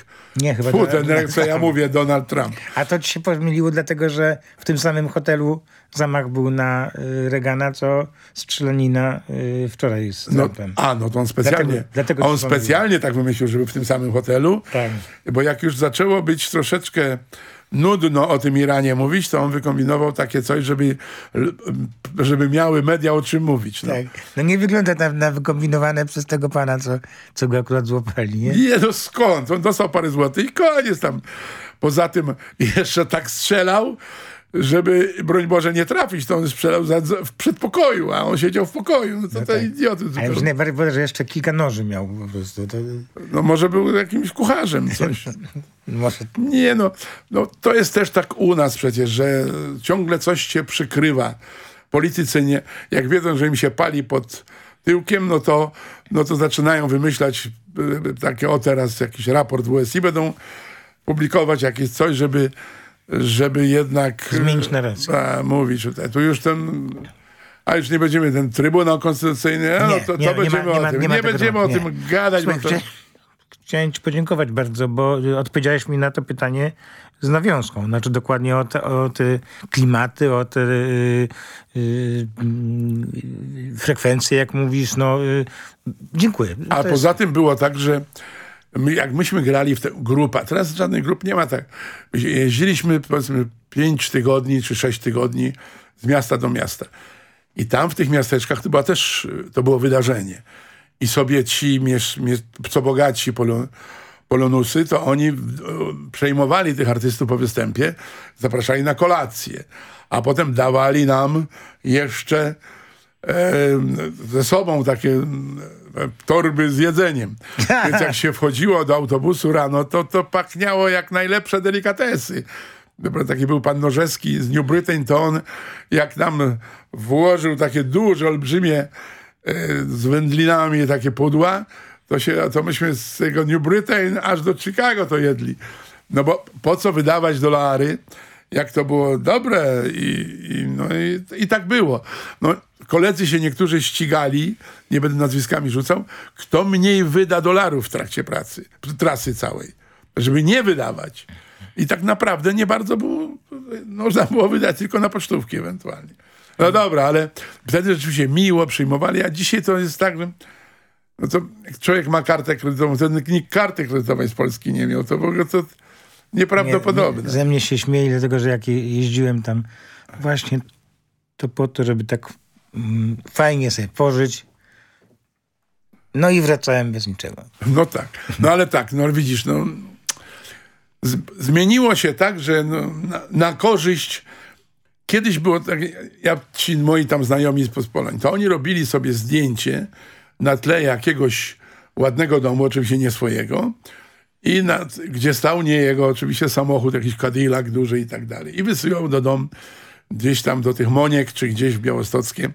Nie, chyba Fu, Donald- ten, co ja mówię, Donald Trump. A to ci się pomyliło dlatego, że w tym samym hotelu zamach był na y, Reagana, co strzelanina y, wczoraj z No, Trumpem. a, no to on specjalnie, Dlatego- dlatego on specjalnie tak wymyślił, żeby w tym samym hotelu, Tak. bo jak już zaczęło być troszeczkę nudno o tym Iranie mówić, to on wykombinował takie coś, żeby, żeby miały media o czym mówić. No. Tak. No nie wygląda na, na wykombinowane przez tego pana, co, co go akurat złapali, nie? Nie, no skąd? On dostał parę złotych i koniec tam. Poza tym jeszcze tak strzelał, żeby, broń Boże, nie trafić, to on strzelał za, w przedpokoju, a on siedział w pokoju. No to, to idiotyzm. A już najbardziej że jeszcze kilka noży miał po prostu. To, No może był jakimś kucharzem, coś. może Nie no, no, to jest też tak u nas przecież, że ciągle coś się przykrywa. Politycy nie, jak wiedzą, że im się pali pod tyłkiem, no to, no to zaczynają wymyślać e, takie, o teraz jakiś raport WSI, będą publikować jakieś coś, żeby, żeby jednak... Zmienić narrację. A, mówić tutaj. Tu już ten... A już nie będziemy, ten Trybunał Konstytucyjny, no Nie, to, nie, to nie będziemy ma- nie o ma- tym. nie Nie, będziemy o tym gadać, Słuchaj, to... chcia- Chciałem ci podziękować bardzo, bo y, odpowiedziałeś mi na to pytanie z nawiązką. Znaczy dokładnie o te, o te klimaty, o te y, y, frekwencje, jak mówisz. No, dziękuję. A To jest- poza tym było tak, że my, jak myśmy grali w tę grupę, teraz żadnych grup nie ma tak. Jeździliśmy powiedzmy 5 tygodni czy 6 tygodni z miasta do miasta. I tam w tych miasteczkach to, była też, to było wydarzenie. I sobie ci, co bogaci polo, polonusy, to oni e, przejmowali tych artystów po występie, zapraszali na kolację. A potem dawali nam jeszcze e, ze sobą takie torby z jedzeniem. Więc jak się wchodziło do autobusu rano, to to pachniało jak najlepsze delikatesy. Dobra, taki był pan Norzewski z New Britain, to on jak nam włożył takie duże, olbrzymie e, z wędlinami takie pudła, to, się, to myśmy z tego New Britain aż do Chicago to jedli. No bo po co wydawać dolary, jak to było dobre i, i, no i, i tak było. No, koledzy się niektórzy ścigali, nie będę nazwiskami rzucał, kto mniej wyda dolarów w trakcie pracy, trasy całej, żeby nie wydawać. I tak naprawdę nie bardzo było, można było wydać tylko na pocztówki ewentualnie. No dobra, ale wtedy rzeczywiście miło przyjmowali, a dzisiaj to jest tak, że no to człowiek ma kartę kredytową, ten nikt karty kredytowej z Polski nie miał, to w ogóle to nieprawdopodobne. Nie, ze mnie się śmieje, dlatego że jak je- jeździłem tam właśnie to po to, żeby tak fajnie sobie pożyć. No i wracałem bez niczego. No tak, no ale tak, no widzisz, no z, zmieniło się tak, że no, na, na korzyść kiedyś było tak, ja ci moi tam znajomi z Polań, to oni robili sobie zdjęcie na tle jakiegoś ładnego domu, oczywiście nie swojego, i gdzie stał nie jego oczywiście samochód, jakiś Cadillac duży i tak dalej. I wysyłał do domu gdzieś tam do tych Moniek, czy gdzieś w Białostockie.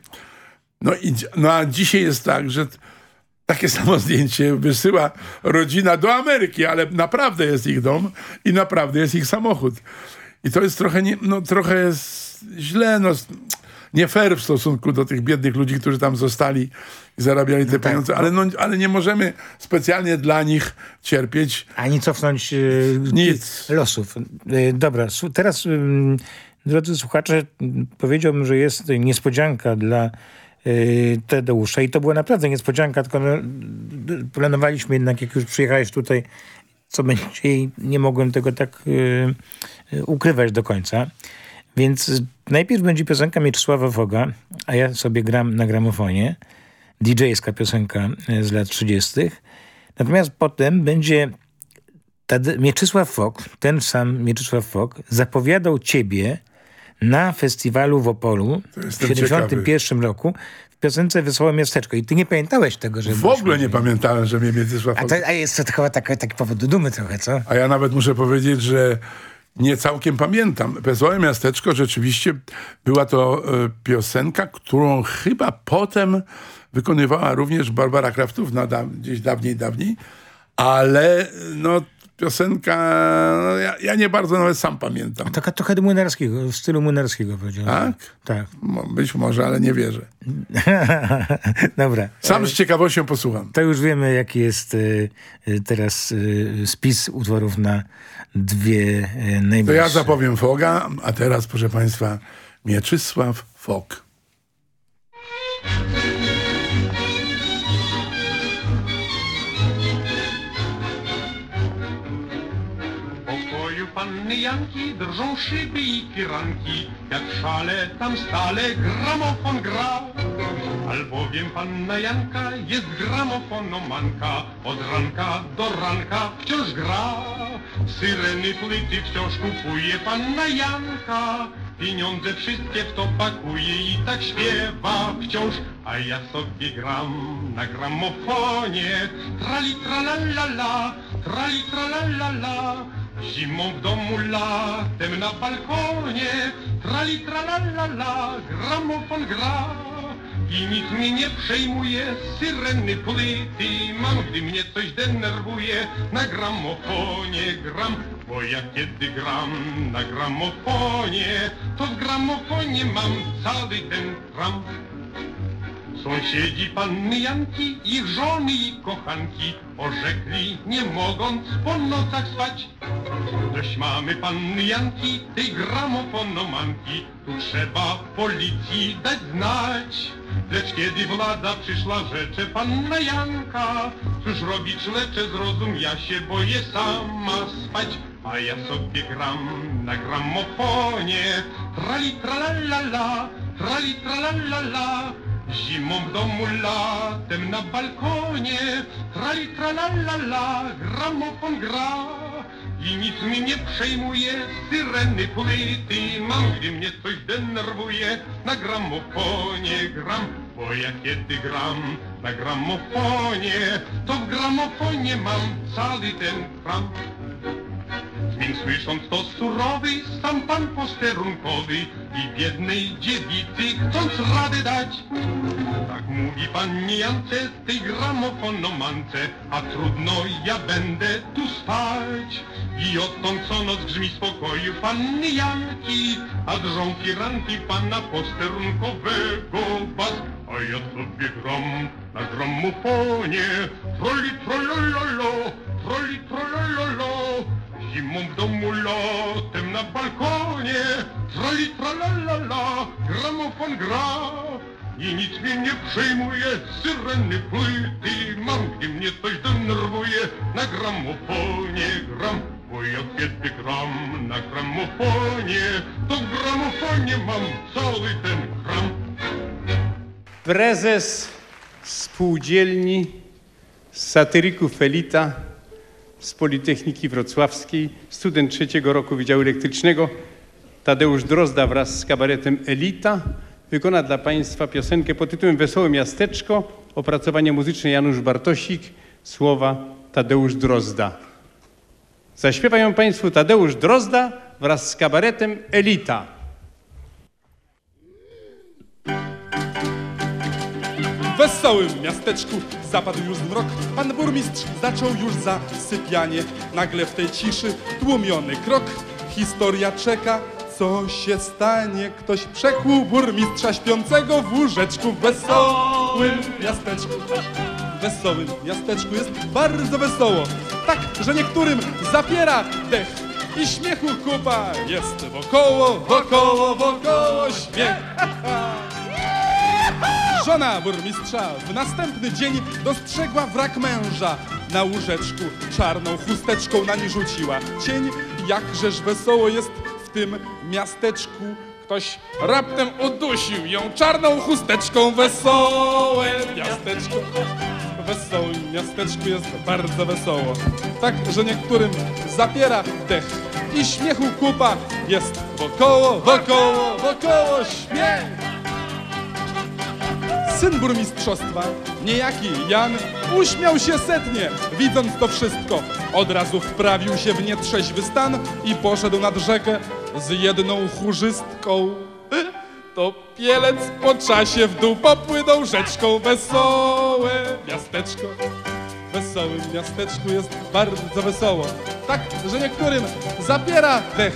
No, i, no a dzisiaj jest tak, że takie samo zdjęcie wysyła rodzina do Ameryki, ale naprawdę jest ich dom i naprawdę jest ich samochód. I to jest trochę, nie, no, trochę źle, no, nie fair w stosunku do tych biednych ludzi, którzy tam zostali i zarabiali te pieniądze, ale, no, ale nie możemy specjalnie dla nich cierpieć. Ani cofnąć e, Nic. losów. E, dobra, teraz ym, drodzy słuchacze, powiedziałbym, że jest niespodzianka dla y, Tadeusza i to była naprawdę niespodzianka, tylko no, planowaliśmy jednak, jak już przyjechałeś tutaj, co będzie i nie mogłem tego tak y, y, ukrywać do końca. Więc najpierw będzie piosenka Mieczysława Woga, a ja sobie gram na gramofonie. DJ-ska piosenka z lat 30. Natomiast potem będzie Tade- Mieczysław Fok, ten sam Mieczysław Fok, zapowiadał ciebie na festiwalu w Opolu w jestem 1971 roku w piosence Wesołe Miasteczko. I ty nie pamiętałeś tego, że... W ogóle nie pamiętałem, że mnie Mieczysław A, to, a jest to chyba taki, taki powód do dumy trochę, co? A ja nawet muszę powiedzieć, że nie całkiem pamiętam. Wesołe Miasteczko rzeczywiście była to e, piosenka, którą chyba potem wykonywała również Barbara Kraftówna da, gdzieś dawniej, dawniej, ale no piosenka, no, ja, ja nie bardzo nawet sam pamiętam. Taka trochę Młynarskiego, w stylu Młynarskiego powiedziałem. Tak? Tak. Być może, ale nie wierzę. Dobra. Sam z ciekawością posłucham. To już wiemy, jaki jest y, y, teraz y, spis utworów na dwie y, To najbliższe. ja zapowiem Foga, a teraz proszę Państwa Mieczysław Fok. Panny Janki drżą szyby i firanki, jak szale tam stale gramofon gra. Albowiem panna Janka jest gramofonomanka, od ranka do ranka wciąż gra. Syreny płyty wciąż kupuje panna Janka, pieniądze wszystkie w to pakuje i tak śpiewa wciąż, a ja sobie gram na gramofonie. Trali tralalala, trali tralalala. Zimą w domu, latem na balkonie, trali tralalala, gramofon gra. I nic mnie nie przejmuje, syreny płyty mam, gdy mnie coś denerwuje, na gramofonie gram, bo ja kiedy gram na gramofonie, to w gramofonie mam cały ten kram. Sąsiedzi panny Janki, ich żony i kochanki orzekli, nie mogąc po nocach spać. Dość mamy panny Janki, tej gramofonomanki, tu trzeba policji dać znać. Lecz kiedy władza przyszła rzecze panna Janka, cóż robić lecz zrozum, ja się boję sama spać. A ja sobie gram na gramofonie, trali tralalala, trali tralalala. Zimą w domu, latem na balkonie, trali tralalala, gramofon gra. I nic mnie nie przejmuje, syreny płyty mam, gdy mnie coś denerwuje, na gramofonie gram, bo ja kiedy gram na gramofonie, to w gramofonie mam cały ten kram. Więc słysząc to surowy, sam pan posterunkowy i biednej dziewicy chcąc rady dać. Tak mówi pan Jance, tej gramofonomance, a trudno ja będę tu spać. I odtąd co noc grzmi spokoju panny Janki, a drżą firanki pana posterunkowego bas. A ja sobie gram na gramofonie, troli trolololo, troli trolololo. Zimą w domu, latem na balkonie, trali tralalala, gramofon gra. I nic mnie nie przejmuje, syreny płyty mam, gdy mnie coś denerwuje, na gramofonie gram. Bo ja kiedy gram na gramofonie, to w gramofonie mam cały ten kram. Prezes spółdzielni satyryków Elita z Politechniki Wrocławskiej, student trzeciego roku Wydziału Elektrycznego Tadeusz Drozda wraz z kabaretem Elita wykona dla Państwa piosenkę pod tytułem Wesołe Miasteczko, opracowanie muzyczne Janusz Bartosik, słowa Tadeusz Drozda. Zaśpiewają Państwu Tadeusz Drozda wraz z kabaretem Elita. Wesołym miasteczku zapadł już zmrok. Pan burmistrz zaczął już zasypianie. Nagle w tej ciszy tłumiony krok. Historia czeka, co się stanie. Ktoś przekłuł burmistrza śpiącego w łóżeczku w wesołym miasteczku. W wesołym miasteczku jest bardzo wesoło. Tak, że niektórym zapiera dech. I śmiechu kupa jest wokoło, wokoło, wokoło śmiech. Żona burmistrza w następny dzień dostrzegła wrak męża. Na łóżeczku czarną chusteczką nań rzuciła cień. Jakżeż wesoło jest w tym miasteczku. Ktoś raptem udusił ją czarną chusteczką. Wesołe miasteczko. Wesołym miasteczku jest bardzo wesoło. Tak, że niektórym zapiera dech. I śmiechu kupa jest wokoło, wokoło, wokoło śmiech. Syn burmistrzostwa, niejaki Jan, uśmiał się setnie, widząc to wszystko. Od razu wprawił się w nietrzeźwy stan i poszedł nad rzekę z jedną chórzystką. To pielec po czasie w dół popłynął rzeczką. Wesołe miasteczko, w wesołym miasteczku jest bardzo wesoło. Tak, że niektórym zapiera dech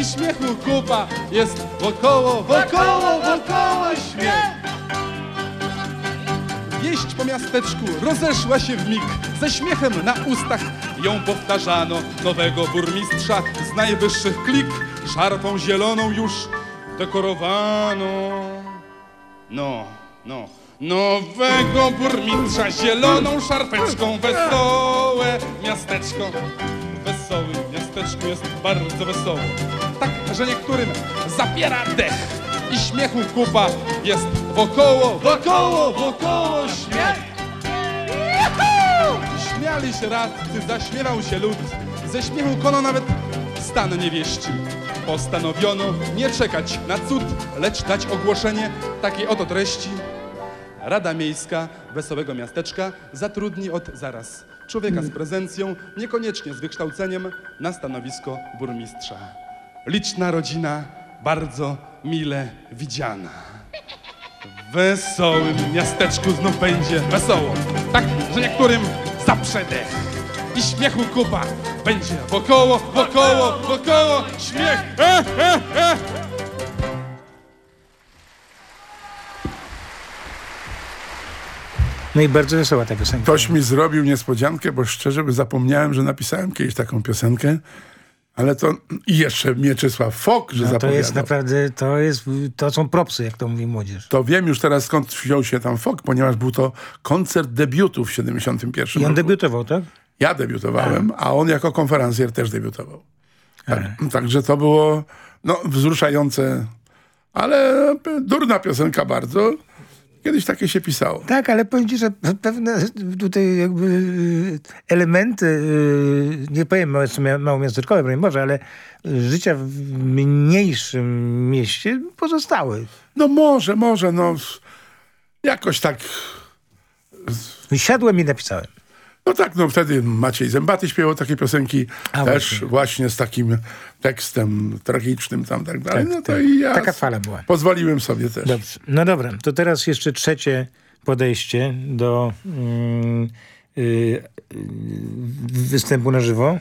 i śmiechu kupa jest wokoło, wokoło, wokoło śmiech. Wieść po miasteczku rozeszła się w mig, ze śmiechem na ustach ją powtarzano. Nowego burmistrza z najwyższych klik, szarfą zieloną już dekorowano. No, no, nowego burmistrza zieloną szarfeczką, wesołe miasteczko. W wesołym miasteczku jest bardzo wesoło. Tak, że niektórym zapiera dech i śmiechu kupa jest wokoło, wokoło, wokoło śmiech. Śmiali się radcy, zaśmiewał się lud, ze śmiechu kono nawet stan nie wieści. Postanowiono nie czekać na cud, lecz dać ogłoszenie takiej oto treści. Rada Miejska Wesołego Miasteczka zatrudni od zaraz człowieka z prezencją, niekoniecznie z wykształceniem, na stanowisko burmistrza. Liczna rodzina, bardzo mile widziana. W wesołym miasteczku znów będzie wesoło. Tak, że niektórym zaprze dech. I śmiechu kupa będzie wokoło, wokoło, wokoło, śmiech. E, e, e. No i bardzo wesoła ta piosenka. Ktoś mi zrobił niespodziankę, bo szczerze by zapomniałem, że napisałem kiedyś taką piosenkę. Ale to i jeszcze Mieczysław Fok, że No to zapowiadał. jest naprawdę, to jest, to są propsy, jak to mówi młodzież. To wiem już teraz skąd wziął się tam Fok, ponieważ był to koncert debiutu w 71 I on roku. debiutował, tak? Ja debiutowałem, a on jako konferencjer też debiutował. Tak, także to było no, wzruszające, ale durna piosenka bardzo. Kiedyś takie się pisało. Tak, ale powiem ci, że pewne tutaj jakby elementy, y, nie powiem małomiasteczkowe, broń Boże, ale życia w mniejszym mieście pozostały. No może, może, no jakoś tak Siadłem i napisałem. No tak, no wtedy Maciej Zębaty śpiewał takie piosenki A, też właśnie. właśnie. z takim tekstem tragicznym tam tak dalej. Tak, no to tak. i ja Taka fala była. pozwoliłem sobie też. Dobrze. No dobra, to teraz jeszcze trzecie podejście do mm, y, y, występu na żywo.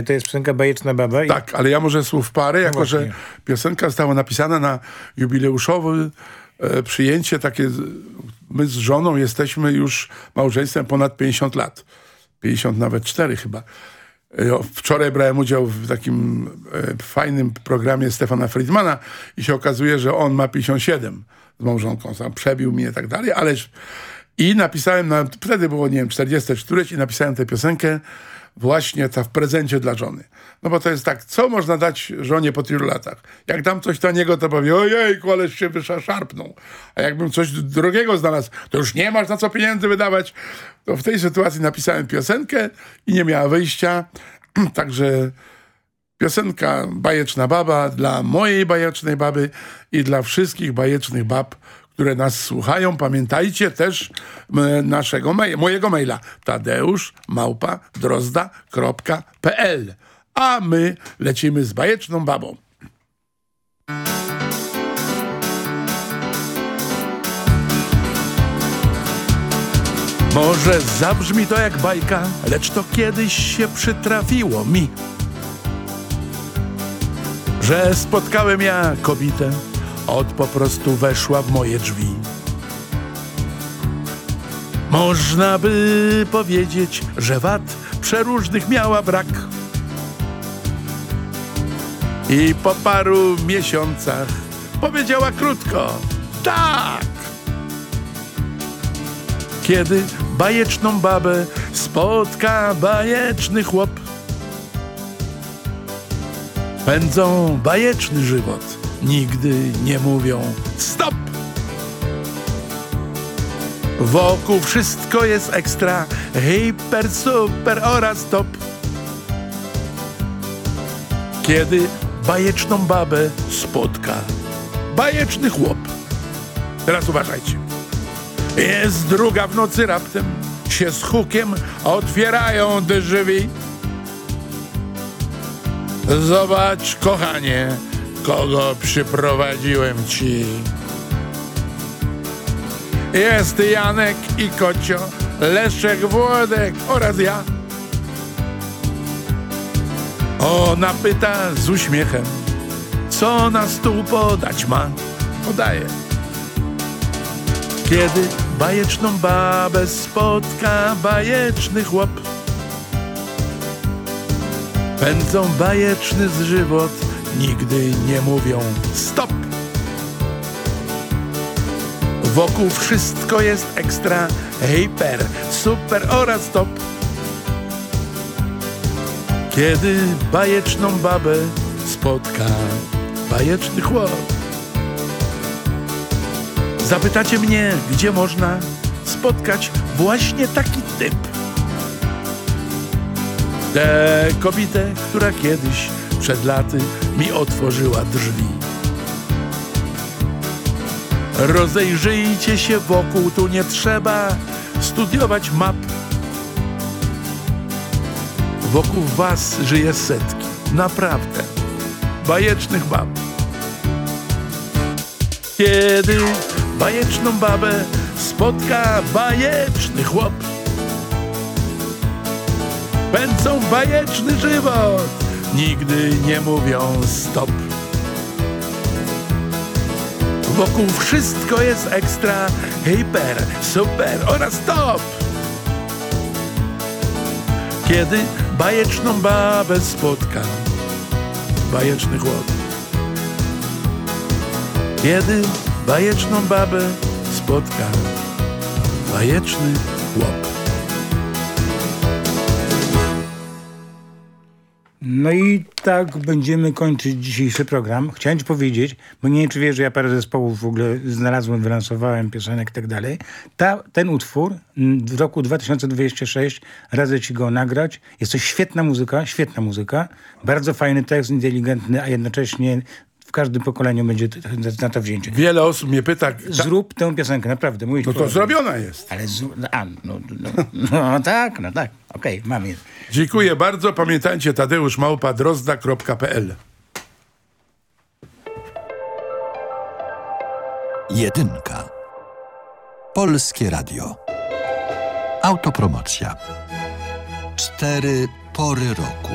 Y, to jest piosenka Bajeczna Baba. I Tak, ale ja może słów parę, jako że No piosenka została napisana na jubileuszowe e, przyjęcie takie. My z żoną jesteśmy już małżeństwem ponad 50 lat. 50 nawet 4 chyba. E, Wczoraj brałem udział w takim e, fajnym programie Stefana Friedmana i się okazuje, że on ma 57 z małżonką. Sam przebił mnie i tak dalej, ależ i napisałem, na, wtedy było, nie wiem, 40 któreś i napisałem tę piosenkę właśnie ta w prezencie dla żony. No bo to jest tak, co można dać żonie po tylu latach? Jak dam coś taniego, to powie, ojejku, ależ się wyszarpnął. A jakbym coś drogiego znalazł, to już nie masz na co pieniędzy wydawać. To w tej sytuacji napisałem piosenkę i nie miała wyjścia. Także piosenka Bajeczna Baba dla mojej bajecznej baby i dla wszystkich bajecznych bab, które nas słuchają. Pamiętajcie też naszego maila, mojego maila tadeusz małpa drozda.pl A my lecimy z bajeczną babą. Może zabrzmi to jak bajka, lecz to kiedyś się przytrafiło mi. Że spotkałem ja kobietę, od po prostu weszła w moje drzwi. Można by powiedzieć, że wad przeróżnych miała brak. I po paru miesiącach powiedziała krótko: tak! Kiedy bajeczną babę spotka bajeczny chłop, pędzą bajeczny żywot, nigdy nie mówią stop! Wokół wszystko jest ekstra, hiper, super oraz top. Kiedy bajeczną babę spotka bajeczny chłop. Teraz uważajcie. Jest druga w nocy raptem, się z hukiem otwierają drzwi. Zobacz, kochanie, kogo przyprowadziłem ci. Jest Janek i Kocio, Leszek, Włodek oraz ja. Ona pyta z uśmiechem, co na stół podać ma. Podaje. Kiedy bajeczną babę spotka bajeczny chłop, pędzą bajeczny z żywot, nigdy nie mówią stop. Wokół wszystko jest ekstra, hiper, super oraz top. Kiedy bajeczną babę spotka bajeczny chłop. Zapytacie mnie, gdzie można spotkać właśnie taki typ. Tę kobietę, która kiedyś przed laty mi otworzyła drzwi. Rozejrzyjcie się wokół, tu nie trzeba studiować map. Wokół was żyje setki, naprawdę, bajecznych bab. Kiedy bajeczną babę spotka bajeczny chłop, pędzą bajeczny żywot, nigdy nie mówią stop. Wokół wszystko jest ekstra, hiper, super oraz top. Kiedy bajeczną babę spotka bajeczny chłop. Kiedy bajeczną babę spotka bajeczny chłop. No i tak będziemy kończyć dzisiejszy program. Chciałem ci powiedzieć, bo nie wiem, czy wiesz, że ja parę zespołów w ogóle znalazłem, wylansowałem, piosenek i tak dalej. Ta, ten utwór w roku 2026 radzę ci go nagrać. Jest to świetna muzyka, świetna muzyka. Bardzo fajny tekst, inteligentny, a jednocześnie w każdym pokoleniu będzie na to wzięcie. Wiele osób mnie pyta... Zrób tę piosenkę, naprawdę. Mówię No to poważnie. zrobiona jest. Ale z, a, no, no, no tak, no tak. Okej, mam je. Dziękuję bardzo. Pamiętajcie Tadeusz Małpa drozda.pl Jedynka. Polskie Radio. Autopromocja. Cztery pory roku.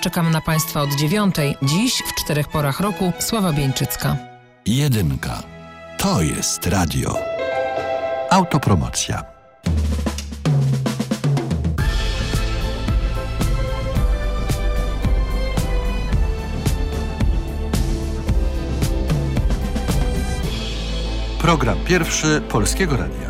Czekam na Państwa od dziewiątej. Dziś w czterech porach roku Sława Bieńczycka. Jedynka. To jest radio. Autopromocja. Program pierwszy Polskiego Radia.